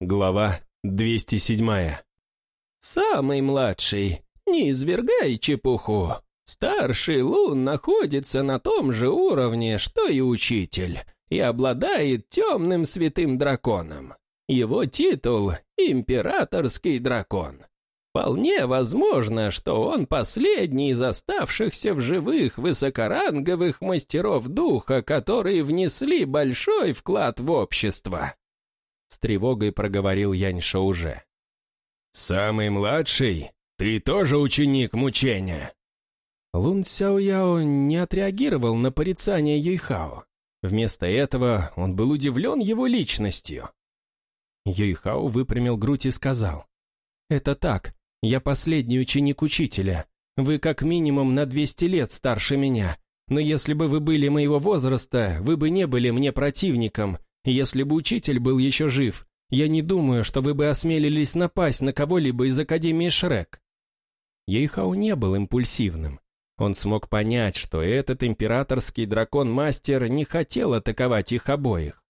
Глава 207. «Самый младший, не извергай чепуху. Старший Лун находится на том же уровне, что и учитель, и обладает темным святым драконом. Его титул — императорский дракон. Вполне возможно, что он последний из оставшихся в живых высокоранговых мастеров духа, которые внесли большой вклад в общество. С тревогой проговорил Яньша уже. «Самый младший? Ты тоже ученик мучения?» Лун Сяояо не отреагировал на порицание Юйхао. Вместо этого он был удивлен его личностью. Юйхао выпрямил грудь и сказал. «Это так, я последний ученик учителя. Вы как минимум на 200 лет старше меня. Но если бы вы были моего возраста, вы бы не были мне противником, если бы учитель был еще жив, я не думаю, что вы бы осмелились напасть на кого-либо из Академии Шрек». Ейхау не был импульсивным. Он смог понять, что этот императорский дракон-мастер не хотел атаковать их обоих.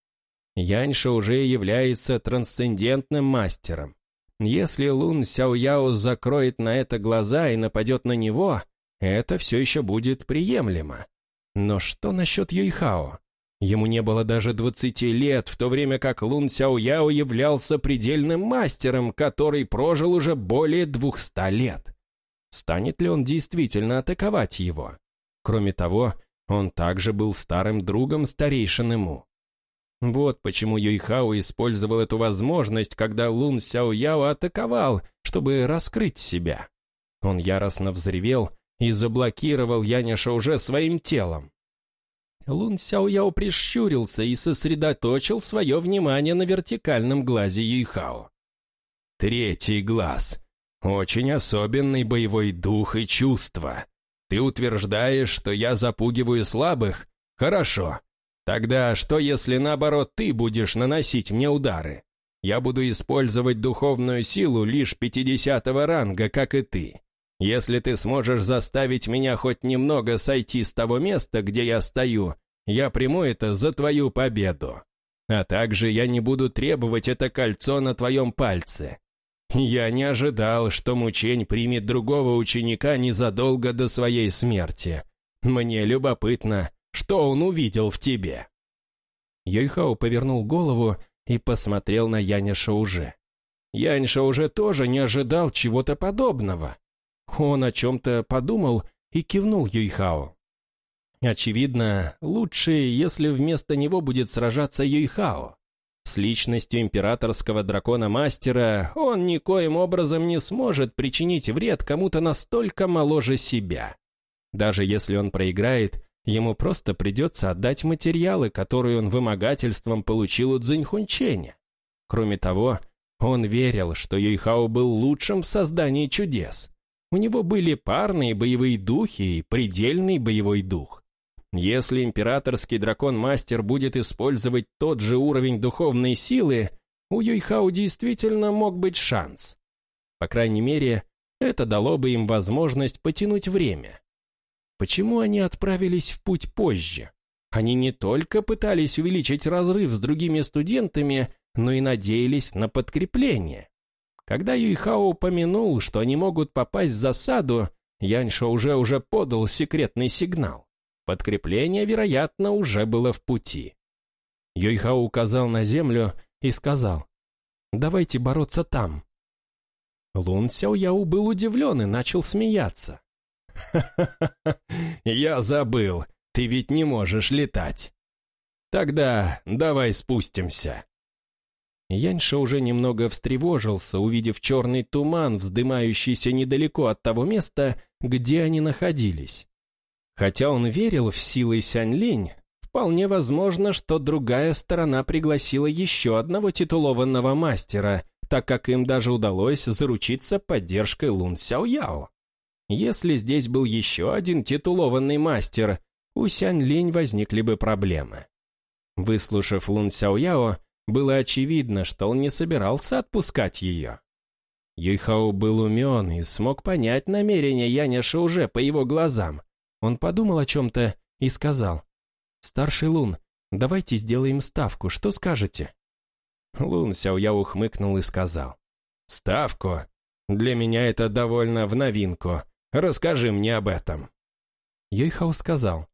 Яньша уже является трансцендентным мастером. Если Лун Сяояо закроет на это глаза и нападет на него, это все еще будет приемлемо. Но что насчет Юйхао? Ему не было даже двадцати лет, в то время как Лун Сяояо являлся предельным мастером, который прожил уже более двухста лет. Станет ли он действительно атаковать его? Кроме того, он также был старым другом старейшин Му. Вот почему Юйхао использовал эту возможность, когда Лун Сяояо атаковал, чтобы раскрыть себя. Он яростно взревел и заблокировал Яняша уже своим телом. Лун Сяояо прищурился и сосредоточил свое внимание на вертикальном глазе Юйхао. «Третий глаз. Очень особенный боевой дух и чувство. Ты утверждаешь, что я запугиваю слабых? Хорошо. Тогда что, если наоборот ты будешь наносить мне удары? Я буду использовать духовную силу лишь пятидесятого ранга, как и ты. Если ты сможешь заставить меня хоть немного сойти с того места, где я стою, я приму это за твою победу. А также я не буду требовать это кольцо на твоем пальце. Я не ожидал, что Мучень примет другого ученика незадолго до своей смерти. Мне любопытно, что он увидел в тебе». Йойхао повернул голову и посмотрел на Яня уже. Яньша уже тоже не ожидал чего-то подобного. Он о чем-то подумал и кивнул Юйхао. Очевидно, лучше, если вместо него будет сражаться Юйхао. С личностью императорского дракона-мастера он никоим образом не сможет причинить вред кому-то настолько моложе себя. Даже если он проиграет, ему просто придется отдать материалы, которые он вымогательством получил у Цзиньхунченя. Кроме того, он верил, что Юйхао был лучшим в создании чудес. У него были парные боевые духи и предельный боевой дух. Если императорский дракон-мастер будет использовать тот же уровень духовной силы, у Юйхао действительно мог быть шанс. По крайней мере, это дало бы им возможность потянуть время. Почему они отправились в путь позже? Они не только пытались увеличить разрыв с другими студентами, но и надеялись на подкрепление. Когда Юйхао упомянул, что они могут попасть в засаду, Яньша уже уже подал секретный сигнал. Подкрепление, вероятно, уже было в пути. Юйхао указал на землю и сказал, «Давайте бороться там». Лун Сяояу был удивлен и начал смеяться. «Ха-ха-ха, я забыл, ты ведь не можешь летать. Тогда давай спустимся». Яньша уже немного встревожился, увидев черный туман, вздымающийся недалеко от того места, где они находились. Хотя он верил в силы Сянь-Линь, вполне возможно, что другая сторона пригласила еще одного титулованного мастера, так как им даже удалось заручиться поддержкой Лун Сяояо. Если здесь был еще один титулованный мастер, у Сянь-Линь возникли бы проблемы. Выслушав Лун Сяояо, было очевидно, что он не собирался отпускать ее. Юйхао был умен и смог понять намерение Яняша уже по его глазам. Он подумал о чем-то и сказал, «Старший Лун, давайте сделаем ставку, что скажете?» Лун Сяоя ухмыкнул и сказал. «Ставку? Для меня это довольно в новинку. Расскажи мне об этом». Юйхао сказал.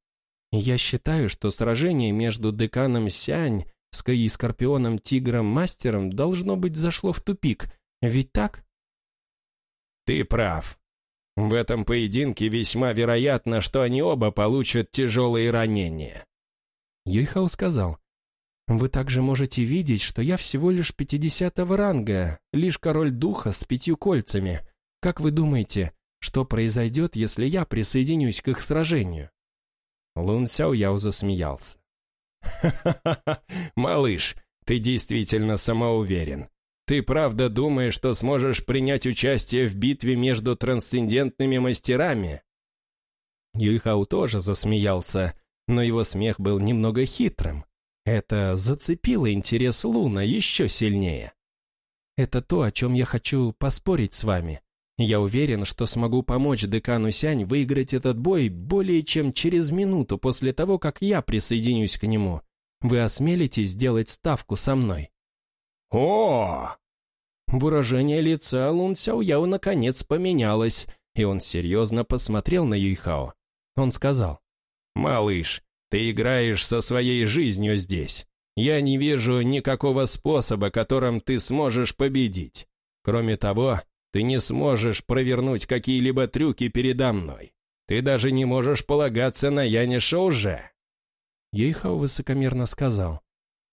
«Я считаю, что сражение между деканом Сянь и Скорпионом Тигром Мастером должно быть зашло в тупик. Ведь так?» «Ты прав. В этом поединке весьма вероятно, что они оба получат тяжелые ранения». Юйхао сказал. Вы также можете видеть, что я всего лишь пятидесятого ранга, лишь король духа с пятью кольцами. Как вы думаете, что произойдет, если я присоединюсь к их сражению?» Лун Сяо Яо засмеялся. «Ха-ха-ха, малыш, ты действительно самоуверен. Ты правда думаешь, что сможешь принять участие в битве между трансцендентными мастерами?» Юйхау тоже засмеялся, но его смех был немного хитрым. Это зацепило интерес Луна еще сильнее. Это то, о чем я хочу поспорить с вами. Я уверен, что смогу помочь декану Сянь выиграть этот бой более чем через минуту после того, как я присоединюсь к нему. Вы осмелитесь сделать ставку со мной? О! Выражение лица Лун Сяояо наконец поменялось, и он серьезно посмотрел на Юйхао. Он сказал, «Малыш, ты играешь со своей жизнью здесь. Я не вижу никакого способа, которым ты сможешь победить. Кроме того, ты не сможешь провернуть какие-либо трюки передо мной. Ты даже не можешь полагаться на Яниша уже». Ейхау высокомерно сказал.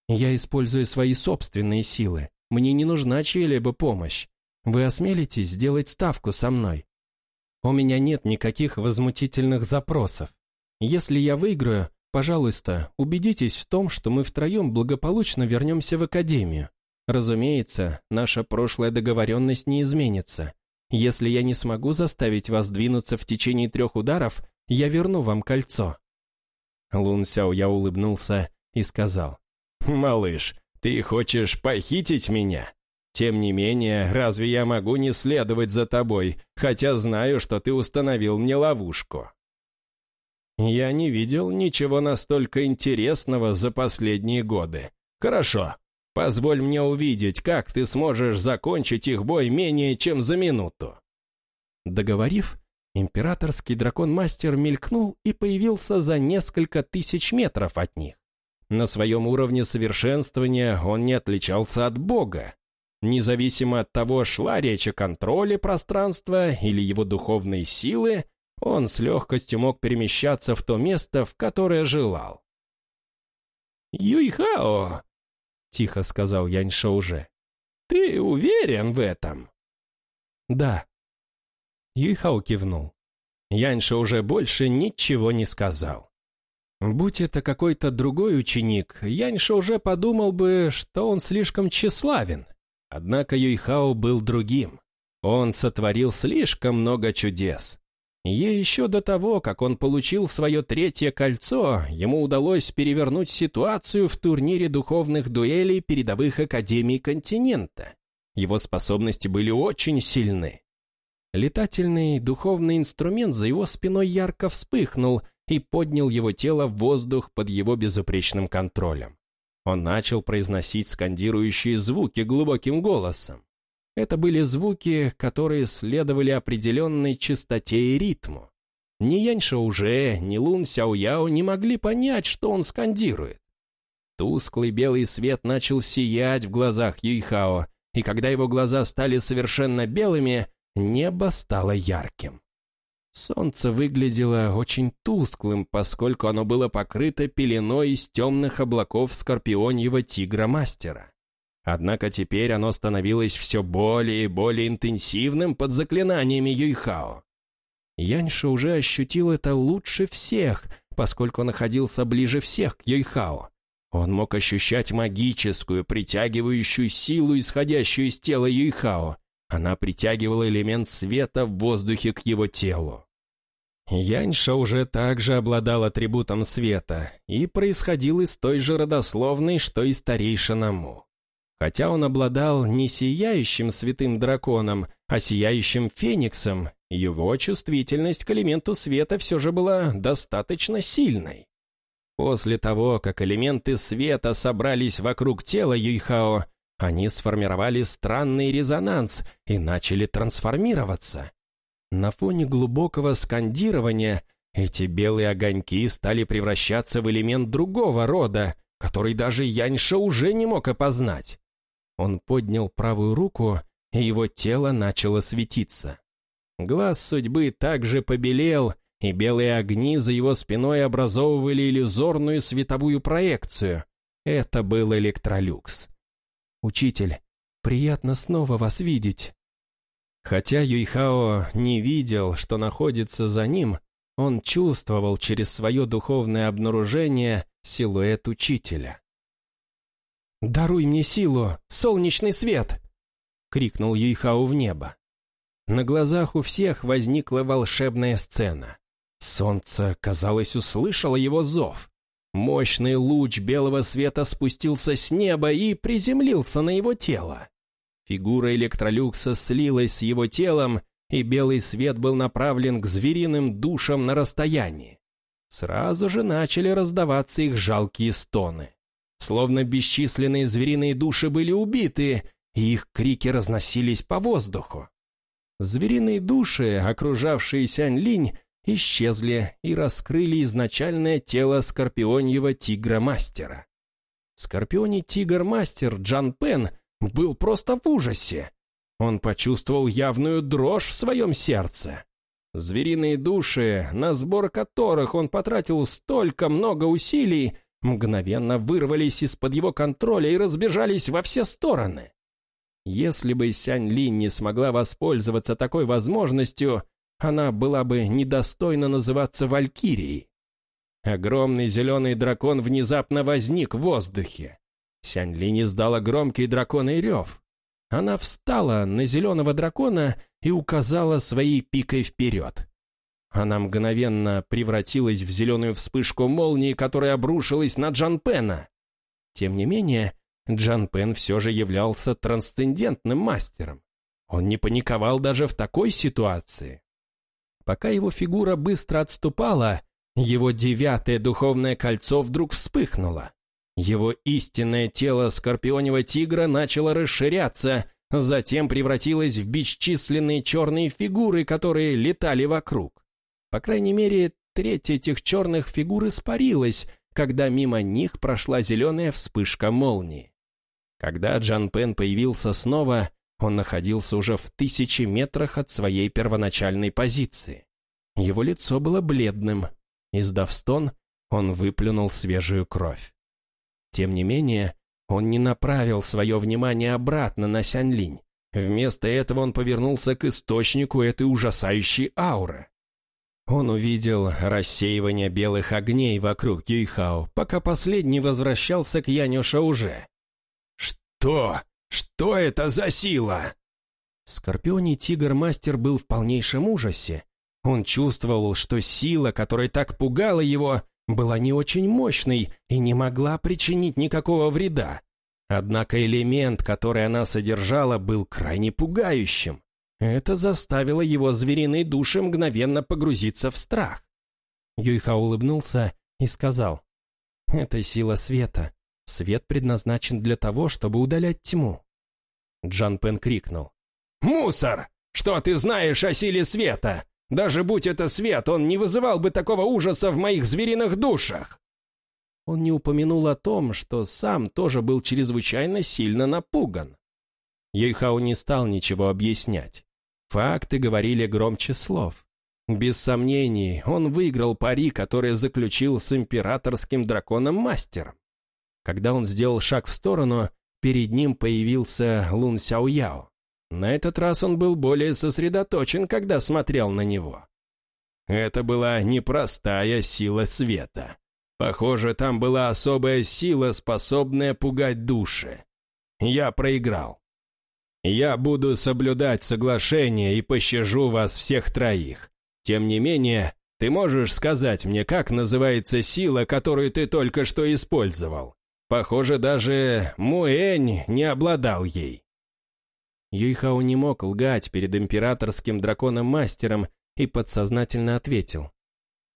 «Я использую свои собственные силы. Мне не нужна чья-либо помощь. Вы осмелитесь сделать ставку со мной? У меня нет никаких возмутительных запросов. Если я выиграю, Пожалуйста, убедитесь в том, что мы втроем благополучно вернемся в академию. Разумеется, наша прошлая договоренность не изменится. Если я не смогу заставить вас двинуться в течение трех ударов, я верну вам кольцо». Лун Сяо я улыбнулся и сказал, «Малыш, ты хочешь похитить меня? Тем не менее, разве я могу не следовать за тобой, хотя знаю, что ты установил мне ловушку?» Я не видел ничего настолько интересного за последние годы. Хорошо, позволь мне увидеть, как ты сможешь закончить их бой менее чем за минуту. Договорив, императорский дракон-мастер мелькнул и появился за несколько тысяч метров от них. На своем уровне совершенствования он не отличался от бога. Независимо от того, шла речь о контроле пространства или его духовной силы, он с легкостью мог перемещаться в то место, в которое желал. «Юйхао!» — тихо сказал Яньша уже. «Ты уверен в этом?» «Да». Юйхао кивнул. Яньша уже больше ничего не сказал. Будь это какой-то другой ученик, Яньша уже подумал бы, что он слишком тщеславен. Однако Юйхао был другим. Он сотворил слишком много чудес. Ей еще до того, как он получил свое третье кольцо, ему удалось перевернуть ситуацию в турнире духовных дуэлей передовых академий континента. Его способности были очень сильны. Летательный духовный инструмент за его спиной ярко вспыхнул и поднял его тело в воздух под его безупречным контролем. Он начал произносить скандирующие звуки глубоким голосом. Это были звуки, которые следовали определенной частоте и ритму. Ни Яньша уже, ни Лун Сяояо не могли понять, что он скандирует. Тусклый белый свет начал сиять в глазах Юйхао, и когда его глаза стали совершенно белыми, небо стало ярким. Солнце выглядело очень тусклым, поскольку оно было покрыто пеленой из темных облаков скорпионьего тигра-мастера. Однако теперь оно становилось все более и более интенсивным под заклинаниями Юйхао. Яньша уже ощутил это лучше всех, поскольку находился ближе всех к Юйхао. Он мог ощущать магическую, притягивающую силу, исходящую из тела Юйхао. Она притягивала элемент света в воздухе к его телу. Яньша уже также обладал атрибутом света и происходил из той же родословной, что и старейшина Му. Хотя он обладал не сияющим святым драконом, а сияющим фениксом, его чувствительность к элементу света все же была достаточно сильной. После того, как элементы света собрались вокруг тела Юйхао, они сформировали странный резонанс и начали трансформироваться. На фоне глубокого скандирования эти белые огоньки стали превращаться в элемент другого рода, который даже Яньша уже не мог опознать. Он поднял правую руку, и его тело начало светиться. Глаз судьбы также побелел, и белые огни за его спиной образовывали иллюзорную световую проекцию. Это был электролюкс. «Учитель, приятно снова вас видеть». Хотя Юйхао не видел, что находится за ним, он чувствовал через свое духовное обнаружение силуэт учителя. «Даруй мне силу, солнечный свет!» — крикнул Юйхао в небо. На глазах у всех возникла волшебная сцена. Солнце, казалось, услышало его зов. Мощный луч белого света спустился с неба и приземлился на его тело. Фигура электролюкса слилась с его телом, и белый свет был направлен к звериным душам на расстоянии. Сразу же начали раздаваться их жалкие стоны. Словно бесчисленные звериные души были убиты, и их крики разносились по воздуху. Звериные души, окружавшие Сянь-Линь, исчезли и раскрыли изначальное тело скорпионьего тигра-мастера. Скорпионий тигр-мастер Джан Пен был просто в ужасе. Он почувствовал явную дрожь в своем сердце. Звериные души, на сбор которых он потратил столько много усилий, мгновенно вырвались из-под его контроля и разбежались во все стороны. Если бы Сянь Линь не смогла воспользоваться такой возможностью, она была бы недостойна называться Валькирией. Огромный зеленый дракон внезапно возник в воздухе. Сянь Линь издала громкий драконый рев. Она встала на зеленого дракона и указала своей пикой вперед. Она мгновенно превратилась в зеленую вспышку молнии, которая обрушилась на Джан Пена. Тем не менее, Джан Пен все же являлся трансцендентным мастером. Он не паниковал даже в такой ситуации. Пока его фигура быстро отступала, его девятое духовное кольцо вдруг вспыхнуло. Его истинное тело скорпионего тигра начало расширяться, затем превратилось в бесчисленные черные фигуры, которые летали вокруг. По крайней мере, треть этих черных фигур испарилась, когда мимо них прошла зеленая вспышка молнии. Когда Джан Пен появился снова, он находился уже в тысячи метрах от своей первоначальной позиции. Его лицо было бледным. Издав стон, он выплюнул свежую кровь. Тем не менее, он не направил свое внимание обратно на Сяньлинь. Вместо этого он повернулся к источнику этой ужасающей ауры. Он увидел рассеивание белых огней вокруг Юйхао, пока последний возвращался к Яню Шауже. «Что? Что это за сила?» Скорпионий тигр-мастер был в полнейшем ужасе. Он чувствовал, что сила, которая так пугала его, была не очень мощной и не могла причинить никакого вреда. Однако элемент, который она содержала, был крайне пугающим. Это заставило его звериные души мгновенно погрузиться в страх. Юйха улыбнулся и сказал, «Это сила света. Свет предназначен для того, чтобы удалять тьму. Джан Пен крикнул. «Мусор! Что ты знаешь о силе света? Даже будь это свет, он не вызывал бы такого ужаса в моих звериных душах!» Он не упомянул о том, что сам тоже был чрезвычайно сильно напуган. Ейхау не стал ничего объяснять. Факты говорили громче слов. Без сомнений, он выиграл пари, который заключил с императорским драконом-мастером. Когда он сделал шаг в сторону, перед ним появился Лун Сяояо. На этот раз он был более сосредоточен, когда смотрел на него. Это была непростая сила света. Похоже, там была особая сила, способная пугать души. Я проиграл. Я буду соблюдать соглашение и пощажу вас всех троих. Тем не менее, ты можешь сказать мне, как называется сила, которую ты только что использовал? Похоже, даже Муэнь не обладал ей. Юйхао не мог лгать перед императорским драконом-мастером и подсознательно ответил.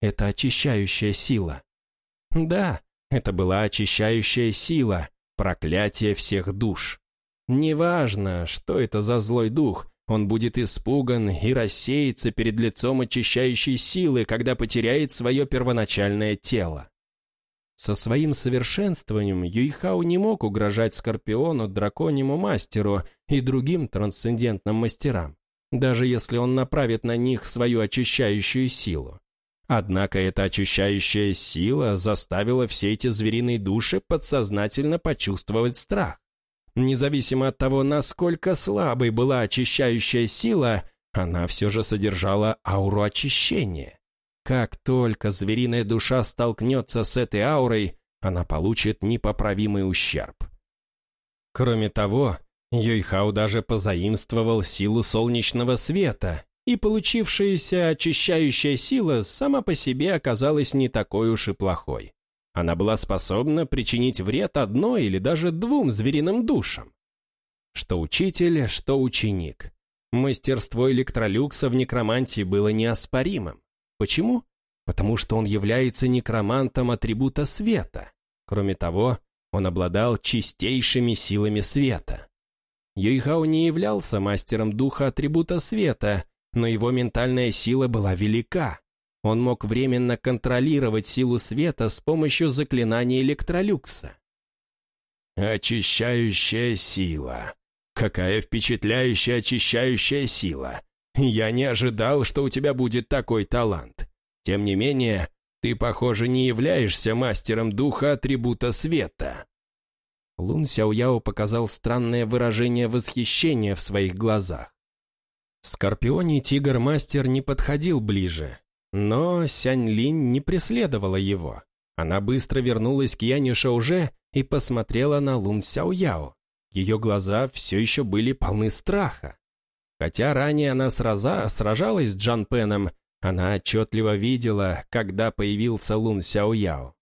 «Это очищающая сила». Да, это была очищающая сила, проклятие всех душ. Неважно, что это за злой дух, он будет испуган и рассеется перед лицом очищающей силы, когда потеряет свое первоначальное тело. Со своим совершенствованием Юйхао не мог угрожать Скорпиону, Драконьему Мастеру и другим трансцендентным мастерам, даже если он направит на них свою очищающую силу. Однако эта очищающая сила заставила все эти звериные души подсознательно почувствовать страх. Независимо от того, насколько слабой была очищающая сила, она все же содержала ауру очищения. Как только звериная душа столкнется с этой аурой, она получит непоправимый ущерб. Кроме того, Юйхау даже позаимствовал силу солнечного света, и получившаяся очищающая сила сама по себе оказалась не такой уж и плохой. Она была способна причинить вред одной или даже двум звериным душам. Что учитель, что ученик. Мастерство электролюкса в некромантии было неоспоримым. Почему? Потому что он является некромантом атрибута света. Кроме того, он обладал чистейшими силами света. Юйхао не являлся мастером духа атрибута света, но его ментальная сила была велика. Он мог временно контролировать силу света с помощью заклинания электролюкса. «Очищающая сила. Какая впечатляющая очищающая сила. Я не ожидал, что у тебя будет такой талант. Тем не менее, ты, похоже, не являешься мастером духа атрибута света». Лун Сяояо показал странное выражение восхищения в своих глазах. Скорпионий тигр-мастер не подходил ближе, но Сянь Линь не преследовала его. Она быстро вернулась к Яне Шауже и посмотрела на Лун Сяояо. Ее глаза все еще были полны страха. Хотя ранее она сраза, сражалась с Джан Пеном, она отчетливо видела, когда появился Лун Сяояо.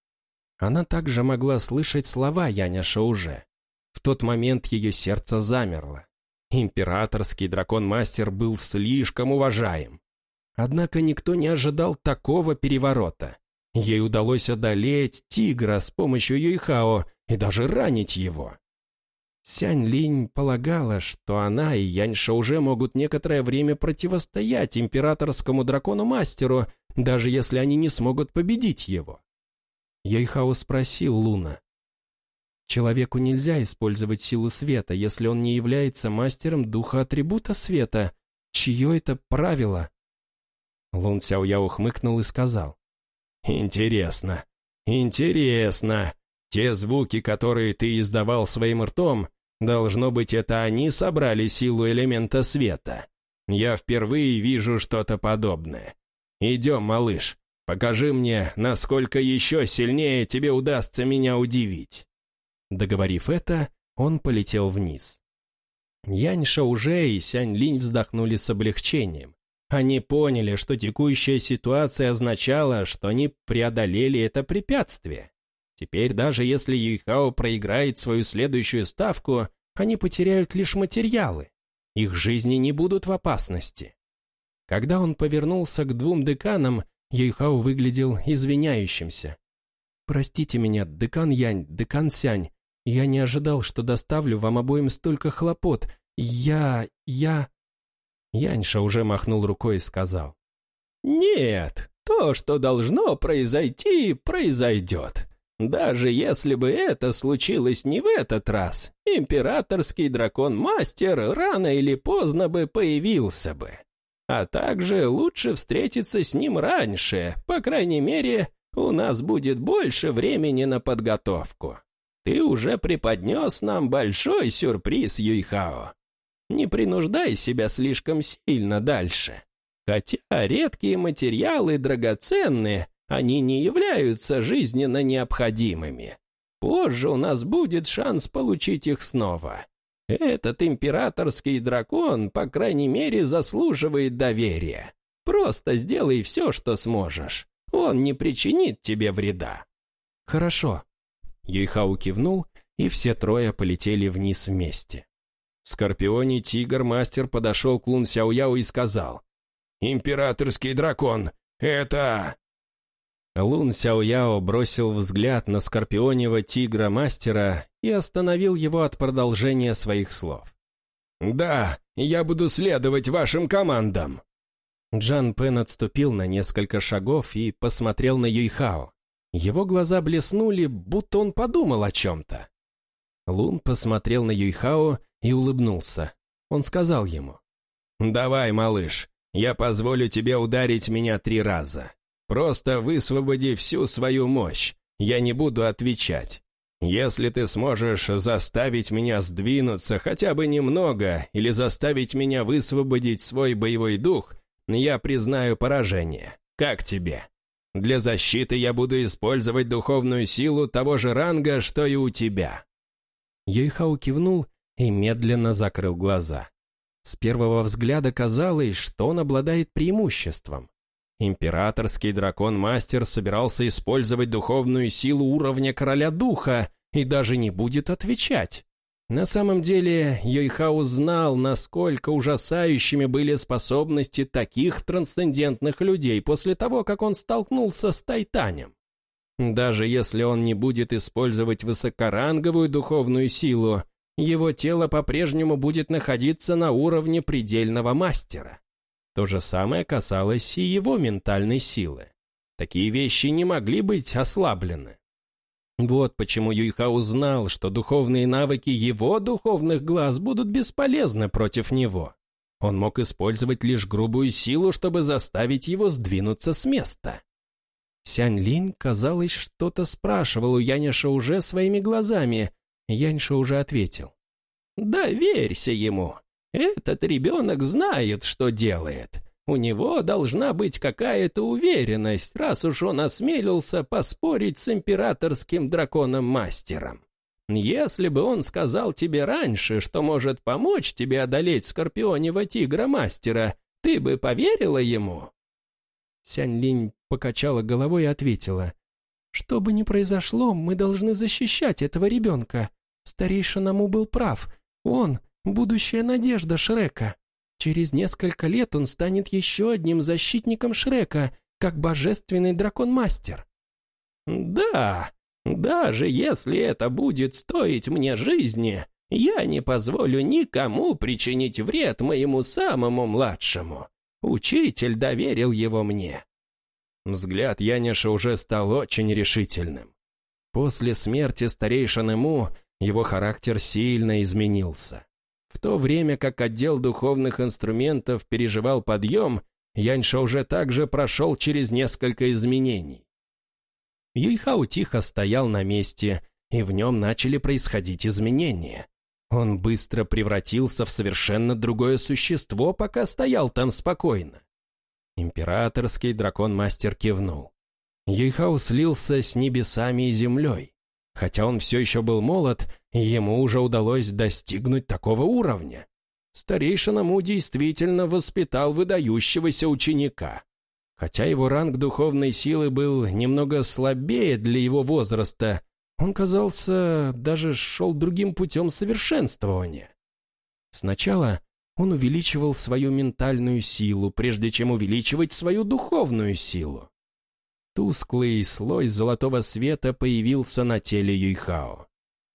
Она также могла слышать слова Яня Шауже. В тот момент ее сердце замерло. Императорский дракон-мастер был слишком уважаем. Однако никто не ожидал такого переворота. Ей удалось одолеть тигра с помощью Юйхао и даже ранить его. Сянь Линь полагала, что она и Яньша уже могут некоторое время противостоять императорскому дракону-мастеру, даже если они не смогут победить его. Юйхао спросил Луна. Человеку нельзя использовать силу света, если он не является мастером духа атрибута света. Чье это правило? Лун Сяояо ухмыкнул и сказал. «Интересно, интересно. Те звуки, которые ты издавал своим ртом, должно быть, это они собрали силу элемента света. Я впервые вижу что-то подобное. Идем, малыш, покажи мне, насколько еще сильнее тебе удастся меня удивить». Договорив это, он полетел вниз. Янь Шауже и Сянь Линь вздохнули с облегчением. Они поняли, что текущая ситуация означала, что они преодолели это препятствие. Теперь даже если Юйхао проиграет свою следующую ставку, они потеряют лишь материалы. Их жизни не будут в опасности. Когда он повернулся к двум деканам, Юйхао выглядел извиняющимся. «Простите меня, декан Янь, декан Сянь. Я не ожидал, что доставлю вам обоим столько хлопот. Я... я...» Яньша уже махнул рукой и сказал. «Нет, то, что должно произойти, произойдет. Даже если бы это случилось не в этот раз, императорский дракон-мастер рано или поздно бы появился бы. А также лучше встретиться с ним раньше, по крайней мере, у нас будет больше времени на подготовку. Ты уже преподнес нам большой сюрприз, Юйхао. Не принуждай себя слишком сильно дальше. Хотя редкие материалы драгоценные, они не являются жизненно необходимыми. Позже у нас будет шанс получить их снова. Этот императорский дракон, по крайней мере, заслуживает доверия. Просто сделай все, что сможешь. Он не причинит тебе вреда». «Хорошо». Юйхау кивнул, и все трое полетели вниз вместе. Скорпионий тигр-мастер подошел к Лун Сяояо и сказал, «Императорский дракон, это...» Лун Сяояо бросил взгляд на скорпионего тигра-мастера и остановил его от продолжения своих слов. «Да, я буду следовать вашим командам!» Джан Пен отступил на несколько шагов и посмотрел на Юйхао. Его глаза блеснули, будто он подумал о чем-то. Лун посмотрел на Юйхао и улыбнулся. Он сказал ему. «Давай, малыш, я позволю тебе ударить меня три раза. Просто высвободи всю свою мощь. Я не буду отвечать. Если ты сможешь заставить меня сдвинуться хотя бы немного или заставить меня высвободить свой боевой дух, я признаю поражение. Как тебе? Для защиты я буду использовать духовную силу того же ранга, что и у тебя». Юйхау кивнул и медленно закрыл глаза. С первого взгляда казалось, что он обладает преимуществом. Императорский дракон-мастер собирался использовать духовную силу уровня короля духа и даже не будет отвечать. На самом деле, Йойхау знал, насколько ужасающими были способности таких трансцендентных людей после того, как он столкнулся с Тайтанем. Даже если он не будет использовать высокоранговую духовную силу, его тело по-прежнему будет находиться на уровне предельного мастера. То же самое касалось и его ментальной силы. Такие вещи не могли быть ослаблены. Вот почему Юйха узнал, что духовные навыки его духовных глаз будут бесполезны против него. Он мог использовать лишь грубую силу, чтобы заставить его сдвинуться с места. Сянь Линь, казалось, что-то спрашивал у Яниша уже своими глазами, Яньша уже ответил. «Доверься ему. Этот ребенок знает, что делает. У него должна быть какая-то уверенность, раз уж он осмелился поспорить с императорским драконом-мастером. Если бы он сказал тебе раньше, что может помочь тебе одолеть скорпионева тигра-мастера, ты бы поверила ему?» Сянь Линь покачала головой и ответила. «Что бы ни произошло, мы должны защищать этого ребенка. Старейшина Му был прав. Он — будущая надежда Шрека. Через несколько лет он станет еще одним защитником Шрека, как божественный дракон-мастер. Да, даже если это будет стоить мне жизни, я не позволю никому причинить вред моему самому младшему. Учитель доверил его мне. Взгляд Яниша уже стал очень решительным. После смерти старейшины Му его характер сильно изменился. В то время как отдел духовных инструментов переживал подъем, Яньша уже также прошел через несколько изменений. Юйхау тихо стоял на месте, и в нем начали происходить изменения. Он быстро превратился в совершенно другое существо, пока стоял там спокойно. Императорский дракон-мастер кивнул. Юйхау слился с небесами и землей. Хотя он все еще был молод, ему уже удалось достигнуть такого уровня. Старейшина Му действительно воспитал выдающегося ученика. Хотя его ранг духовной силы был немного слабее для его возраста, он, казался, даже шел другим путем совершенствования. Сначала он увеличивал свою ментальную силу, прежде чем увеличивать свою духовную силу. Тусклый слой золотого света появился на теле Юйхао.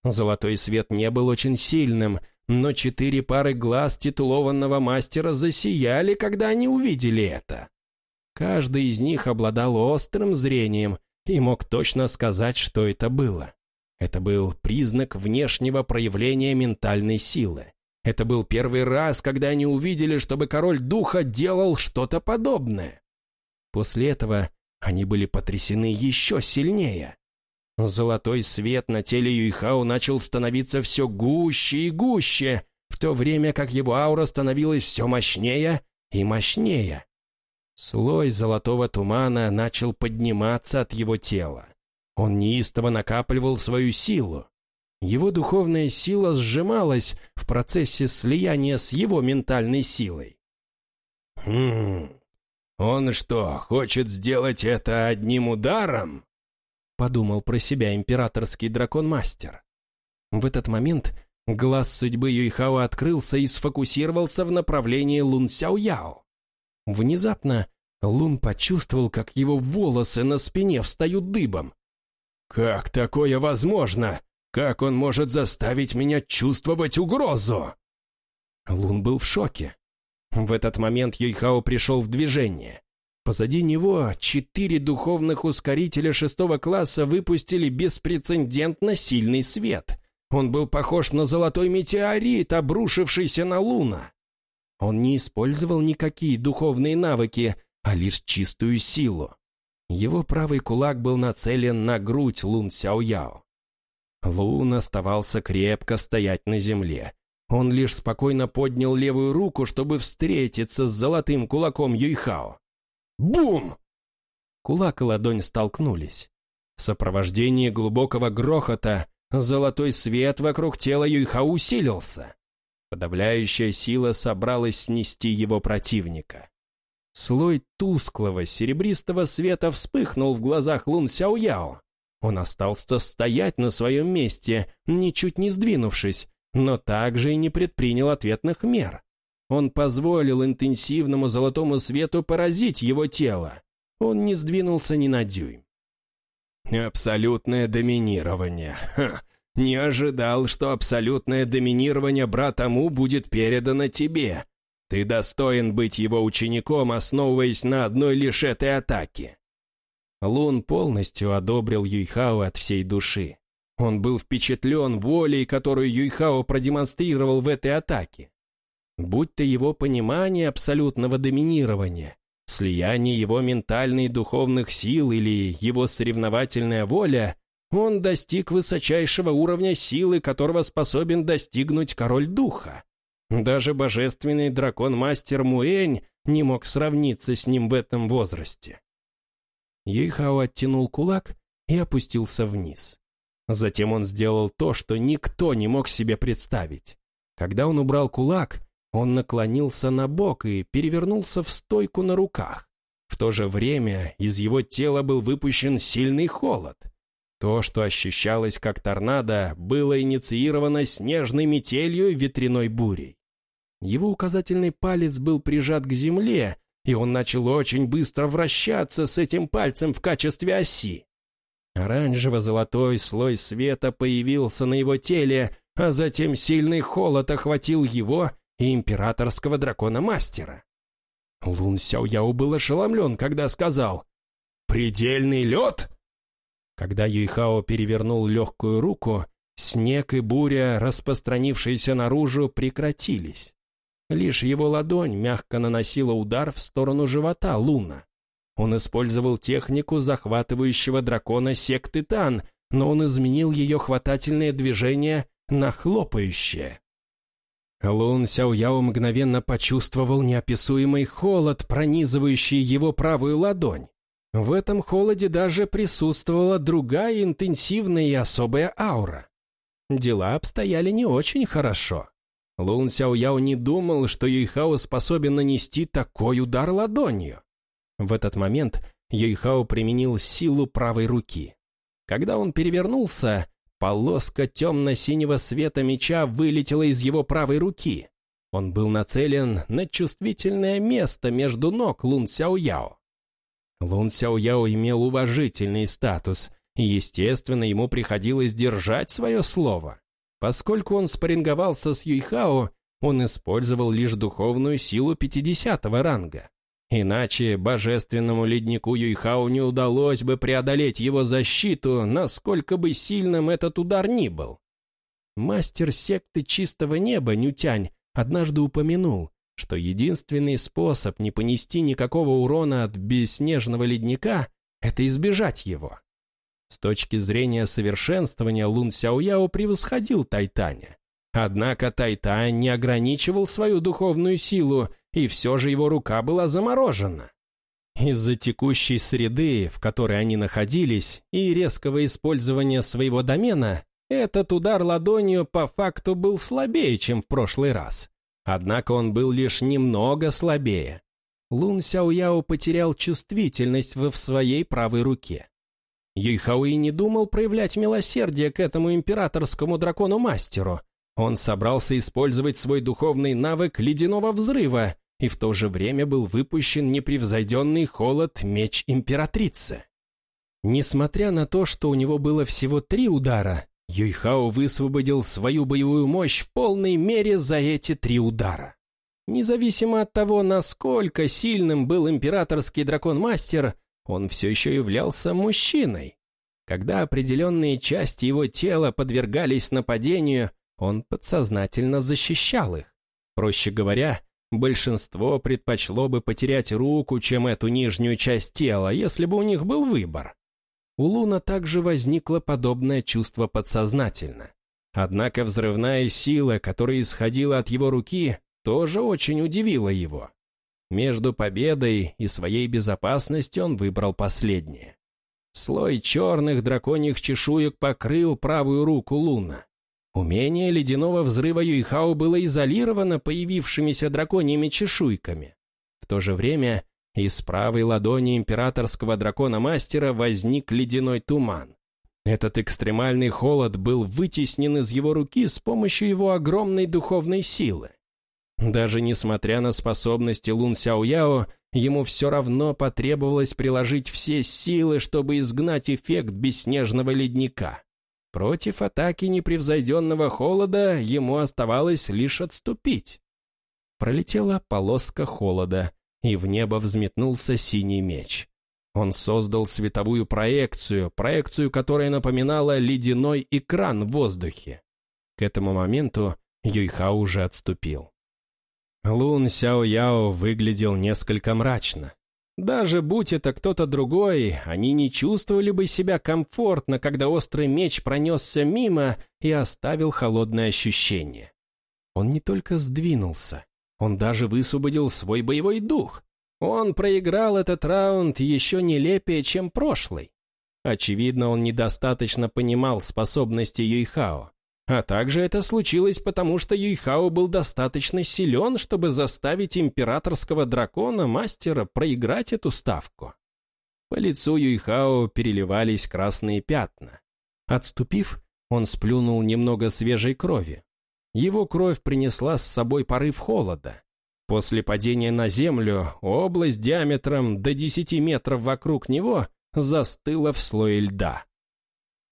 Золотой свет не был очень сильным, но четыре пары глаз титулованного мастера засияли, когда они увидели это. Каждый из них обладал острым зрением и мог точно сказать, что это было. Это был признак внешнего проявления ментальной силы. Это был первый раз, когда они увидели, чтобы король духа делал что-то подобное. После этого они были потрясены еще сильнее. Золотой свет на теле Юйхао начал становиться все гуще и гуще, в то время как его аура становилась все мощнее и мощнее. Слой золотого тумана начал подниматься от его тела. Он неистово накапливал свою силу. Его духовная сила сжималась в процессе слияния с его ментальной силой. «Хм, «Он что, хочет сделать это одним ударом?» Подумал про себя императорский дракон-мастер. В этот момент глаз судьбы Юйхао открылся и сфокусировался в направлении Лун Сяояо. Внезапно Лун почувствовал, как его волосы на спине встают дыбом. «Как такое возможно? Как он может заставить меня чувствовать угрозу?» Лун был в шоке. В этот момент Юйхао пришел в движение. Позади него четыре духовных ускорителя шестого класса выпустили беспрецедентно сильный свет. Он был похож на золотой метеорит, обрушившийся на Луна. Он не использовал никакие духовные навыки, а лишь чистую силу. Его правый кулак был нацелен на грудь Лун Сяояо. Лун оставался крепко стоять на земле. Он лишь спокойно поднял левую руку, чтобы встретиться с золотым кулаком Юйхао. Бум! Кулак и ладонь столкнулись. В сопровождении глубокого грохота золотой свет вокруг тела Юйхао усилился. Подавляющая сила собралась снести его противника. Слой тусклого серебристого света вспыхнул в глазах Лун Сяояо. Он остался стоять на своем месте, ничуть не сдвинувшись, но также и не предпринял ответных мер. Он позволил интенсивному золотому свету поразить его тело. Он не сдвинулся ни на дюйм. «Абсолютное доминирование. Ха. Не ожидал, что абсолютное доминирование брата Му будет передано тебе. Ты достоин быть его учеником, основываясь на одной лишь этой атаке». Лун полностью одобрил Юйхао от всей души. Он был впечатлен волей, которую Юйхао продемонстрировал в этой атаке. Будь то его понимание абсолютного доминирования, слияние его ментальной и духовных сил или его соревновательная воля, он достиг высочайшего уровня силы, которого способен достигнуть король духа. Даже божественный дракон-мастер Муэнь не мог сравниться с ним в этом возрасте. Юйхао оттянул кулак и опустился вниз. Затем он сделал то, что никто не мог себе представить. Когда он убрал кулак, он наклонился на бок и перевернулся в стойку на руках. В то же время из его тела был выпущен сильный холод. То, что ощущалось как торнадо, было инициировано снежной метелью и ветряной бурей. Его указательный палец был прижат к земле, и он начал очень быстро вращаться с этим пальцем в качестве оси. Оранжево-золотой слой света появился на его теле, а затем сильный холод охватил его и императорского дракона-мастера. Лун Сяояо был ошеломлен, когда сказал «Предельный лед?» Когда Юйхао перевернул легкую руку, снег и буря, распространившиеся наружу, прекратились. Лишь его ладонь мягко наносила удар в сторону живота Луна. Он использовал технику захватывающего дракона секты Тан, но он изменил ее хватательное движение на хлопающее. Лун Сяояо мгновенно почувствовал неописуемый холод, пронизывающий его правую ладонь. В этом холоде даже присутствовала другая интенсивная и особая аура. Дела обстояли не очень хорошо. Лун Сяояо не думал, что Юйхао способен нанести такой удар ладонью. В этот момент Юйхао применил силу правой руки. Когда он перевернулся, полоска темно-синего света меча вылетела из его правой руки. Он был нацелен на чувствительное место между ног Лун Сяояо. Лун Сяояо имел уважительный статус, и, естественно, ему приходилось держать свое слово. Поскольку он спарринговался с Юйхао, он использовал лишь духовную силу 50 ранга. Иначе божественному леднику Юйхао не удалось бы преодолеть его защиту, насколько бы сильным этот удар ни был. Мастер секты Чистого Неба Нютянь однажды упомянул, что единственный способ не понести никакого урона от бесснежного ледника – это избежать его. С точки зрения совершенствования Лун Сяояо превосходил Тайтаня. Однако Тайтань не ограничивал свою духовную силу, и все же его рука была заморожена. Из-за текущей среды, в которой они находились, и резкого использования своего домена, этот удар ладонью по факту был слабее, чем в прошлый раз. Однако он был лишь немного слабее. Лун Сяояо потерял чувствительность в своей правой руке. Юйхауи не думал проявлять милосердие к этому императорскому дракону-мастеру. Он собрался использовать свой духовный навык ледяного взрыва, и в то же время был выпущен непревзойденный холод меч императрицы. Несмотря на то, что у него было всего три удара, Юйхао высвободил свою боевую мощь в полной мере за эти три удара. Независимо от того, насколько сильным был императорский дракон-мастер, он все еще являлся мужчиной. Когда определенные части его тела подвергались нападению, он подсознательно защищал их. Проще говоря, большинство предпочло бы потерять руку, чем эту нижнюю часть тела, если бы у них был выбор. У Луна также возникло подобное чувство подсознательно. Однако взрывная сила, которая исходила от его руки, тоже очень удивила его. Между победой и своей безопасностью он выбрал последнее. Слой черных драконьих чешуек покрыл правую руку Луна. Умение ледяного взрыва Юйхао было изолировано появившимися драконьими чешуйками. В то же время из правой ладони императорского дракона-мастера возник ледяной туман. Этот экстремальный холод был вытеснен из его руки с помощью его огромной духовной силы. Даже несмотря на способности Лун Сяояо, ему все равно потребовалось приложить все силы, чтобы изгнать эффект бесснежного ледника. Против атаки непревзойденного холода ему оставалось лишь отступить. Пролетела полоска холода, и в небо взметнулся синий меч. Он создал световую проекцию, проекцию, которая напоминала ледяной экран в воздухе. К этому моменту Юйха уже отступил. Лун Сяо Яо выглядел несколько мрачно. Даже будь это кто-то другой, они не чувствовали бы себя комфортно, когда острый меч пронесся мимо и оставил холодное ощущение. Он не только сдвинулся, он даже высвободил свой боевой дух. Он проиграл этот раунд еще нелепее, чем прошлый. Очевидно, он недостаточно понимал способности Юйхао. А также это случилось потому, что Юйхао был достаточно силен, чтобы заставить императорского дракона-мастера проиграть эту ставку. По лицу Юйхао переливались красные пятна. Отступив, он сплюнул немного свежей крови. Его кровь принесла с собой порыв холода. После падения на землю область диаметром до 10 метров вокруг него застыла в слое льда.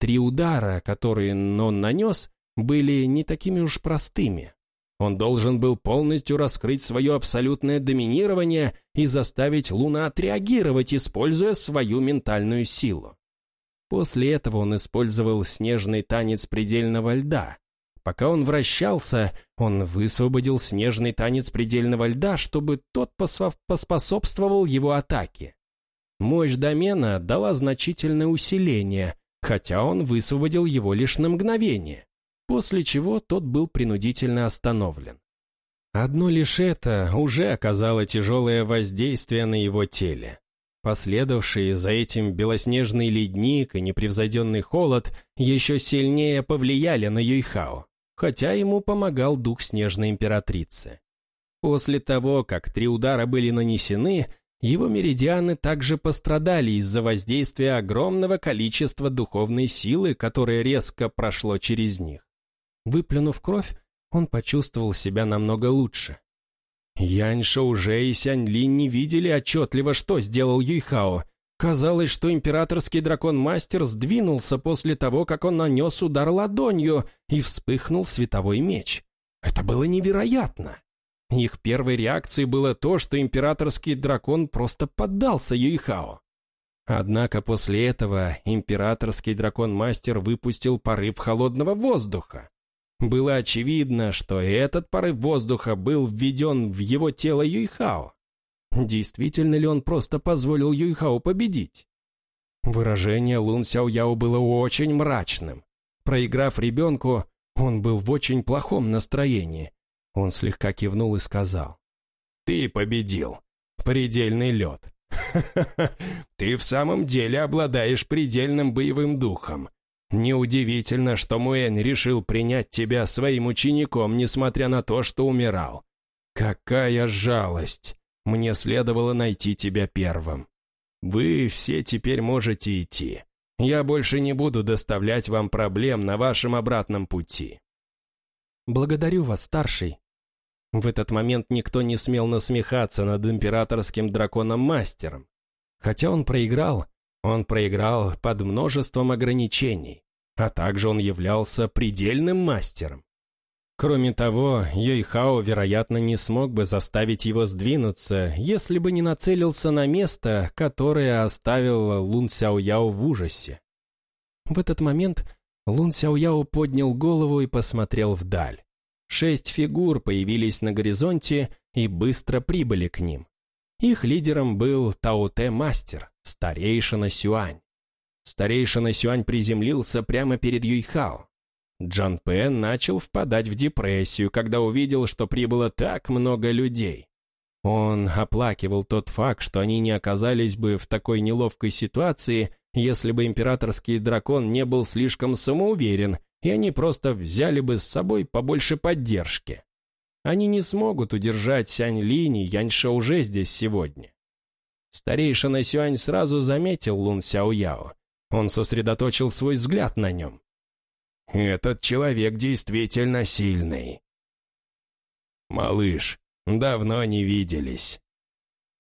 Три удара, которые он нанес, были не такими уж простыми. Он должен был полностью раскрыть свое абсолютное доминирование и заставить Луна отреагировать, используя свою ментальную силу. После этого он использовал снежный танец предельного льда. Пока он вращался, он высвободил снежный танец предельного льда, чтобы тот поспособствовал его атаке. Мощь домена дала значительное усиление, хотя он высвободил его лишь на мгновение после чего тот был принудительно остановлен. Одно лишь это уже оказало тяжелое воздействие на его теле. Последовавшие за этим белоснежный ледник и непревзойденный холод еще сильнее повлияли на Юйхао, хотя ему помогал дух снежной императрицы. После того, как три удара были нанесены, его меридианы также пострадали из-за воздействия огромного количества духовной силы, которое резко прошло через них. Выплюнув кровь, он почувствовал себя намного лучше. Яньша уже и Сянь Линь не видели отчетливо, что сделал Юйхао. Казалось, что императорский дракон-мастер сдвинулся после того, как он нанес удар ладонью, и вспыхнул световой меч. Это было невероятно. Их первой реакцией было то, что императорский дракон просто поддался Юйхао. Однако после этого императорский дракон-мастер выпустил порыв холодного воздуха. Было очевидно, что этот порыв воздуха был введен в его тело Юйхао. Действительно ли он просто позволил Юйхао победить? Выражение Лун Сяояо было очень мрачным. Проиграв ребенку, он был в очень плохом настроении. Он слегка кивнул и сказал. «Ты победил. Предельный лед. Ты в самом деле обладаешь предельным боевым духом. Неудивительно, что Муэн решил принять тебя своим учеником, несмотря на то, что умирал. Какая жалость! Мне следовало найти тебя первым. Вы все теперь можете идти. Я больше не буду доставлять вам проблем на вашем обратном пути. Благодарю вас, старший. В этот момент никто не смел насмехаться над императорским драконом-мастером. Хотя он проиграл, он проиграл под множеством ограничений. а также он являлся предельным мастером. Кроме того, Йойхао, вероятно, не смог бы заставить его сдвинуться, если бы не нацелился на место, которое оставил Лун Сяояо в ужасе. В этот момент Лун Сяояо поднял голову и посмотрел вдаль. Шесть фигур появились на горизонте и быстро прибыли к ним. Их лидером был Таоте-мастер, старейшина Сюань. Старейшина Сюань приземлился прямо перед Юйхао. Джан Пэ начал впадать в депрессию, когда увидел, что прибыло так много людей. Он оплакивал тот факт, что они не оказались бы в такой неловкой ситуации, если бы императорский дракон не был слишком самоуверен, и они просто взяли бы с собой побольше поддержки. Они не смогут удержать Сянь Линь и Яньша уже здесь сегодня. Старейшина Сюань сразу заметил Лун Сяо Яо. Он сосредоточил свой взгляд на нем. «Этот человек действительно сильный». «Малыш, давно не виделись».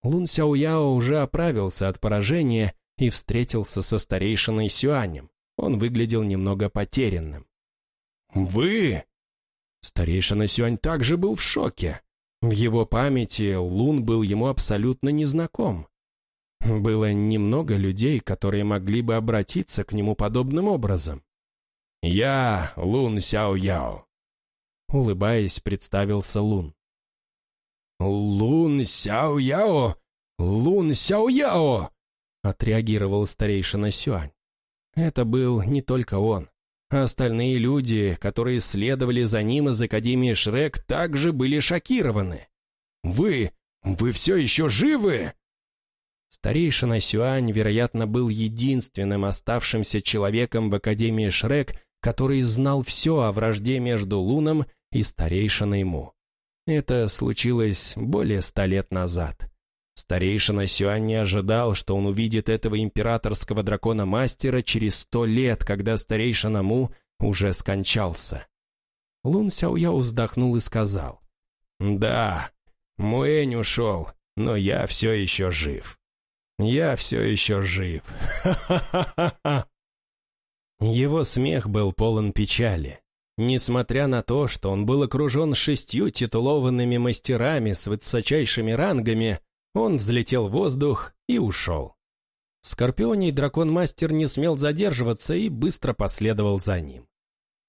Лун Сяо Яо уже оправился от поражения и встретился со старейшиной Сюанем. Он выглядел немного потерянным. «Вы?» Старейшина Сюань также был в шоке. В его памяти Лун был ему абсолютно незнаком. Было немного людей, которые могли бы обратиться к нему подобным образом. «Я Лун Сяо Яо», — улыбаясь, представился Лун. «Лун Сяо Яо! Лун Сяо Яо!» — отреагировал старейшина Сюань. Это был не только он. Остальные люди, которые следовали за ним из Академии Шрек, также были шокированы. «Вы... вы все еще живы?» Старейшина Сюань, вероятно, был единственным оставшимся человеком в Академии Шрек, который знал все о вражде между Луном и старейшиной Му. Это случилось более ста лет назад. Старейшина Сюань не ожидал, что он увидит этого императорского дракона-мастера через сто лет, когда старейшина Му уже скончался. Лун Сяояо вздохнул и сказал. «Да, Муэнь ушел, но я все еще жив. Я все еще жив. Ха-ха-ха-ха!» Его смех был полон печали. Несмотря на то, что он был окружен шестью титулованными мастерами с высочайшими рангами, он взлетел в воздух и ушел. Скорпионий дракон-мастер не смел задерживаться и быстро последовал за ним.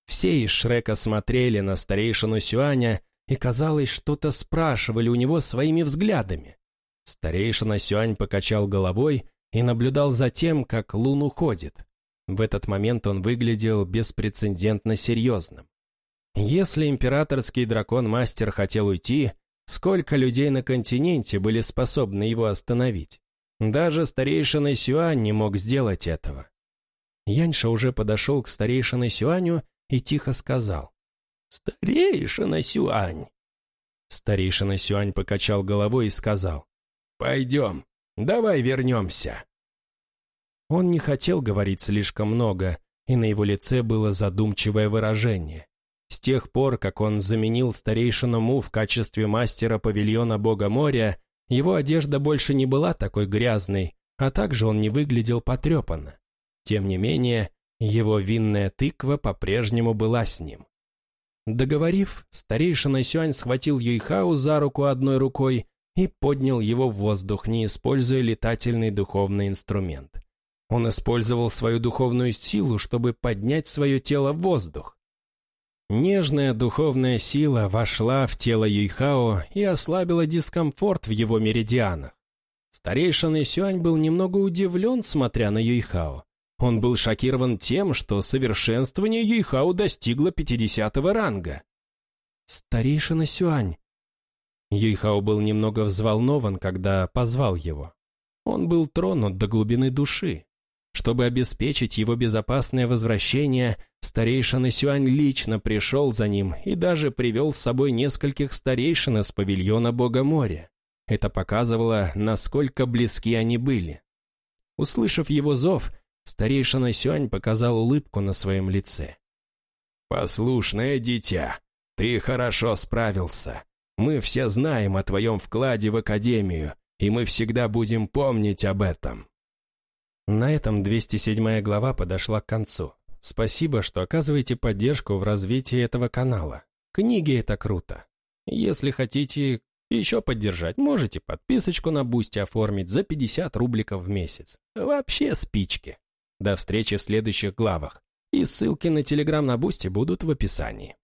Все из Шрека смотрели на старейшину Сюаня и, казалось, что-то спрашивали у него своими взглядами. Старейшина Сюань покачал головой и наблюдал за тем, как Лун уходит. В этот момент он выглядел беспрецедентно серьезным. Если императорский дракон-мастер хотел уйти, Сколько людей на континенте были способны его остановить? Даже старейшина Сюань не мог сделать этого. Яньша уже подошел к старейшине Сюаню и тихо сказал. «Старейшина Сюань!» Старейшина Сюань покачал головой и сказал. «Пойдем, давай вернемся». Он не хотел говорить слишком много, и на его лице было задумчивое выражение. С тех пор, как он заменил старейшину Му в качестве мастера павильона Бога моря, его одежда больше не была такой грязной, а также он не выглядел потрепанно. Тем не менее, его винная тыква по-прежнему была с ним. Договорив, старейшина Сюань схватил Юйхау за руку одной рукой и поднял его в воздух, не используя летательный духовный инструмент. Он использовал свою духовную силу, чтобы поднять свое тело в воздух. Нежная духовная сила вошла в тело Юйхао и ослабила дискомфорт в его меридианах. Старейшина Сюань был немного удивлен, смотря на Юйхао. Он был шокирован тем, что совершенствование Юйхао достигло 50 ранга. «Старейшина Сюань». Юйхао был немного взволнован, когда позвал его. Он был тронут до глубины души. Чтобы обеспечить его безопасное возвращение, старейшина Сюань лично пришел за ним и даже привел с собой нескольких старейшин из павильона Бога моря. Это показывало, насколько близки они были. Услышав его зов, старейшина Сюань показал улыбку на своем лице. «Послушное дитя, ты хорошо справился. Мы все знаем о твоем вкладе в Академию, и мы всегда будем помнить об этом». На этом 207 глава подошла к концу. Спасибо, что оказываете поддержку в развитии этого канала. Книги — это круто. Если хотите еще поддержать, можете подписочку на Бусти оформить за 50 рубликов в месяц. Вообще спички. До встречи в следующих главах. И ссылки на Телеграм на Бусти будут в описании.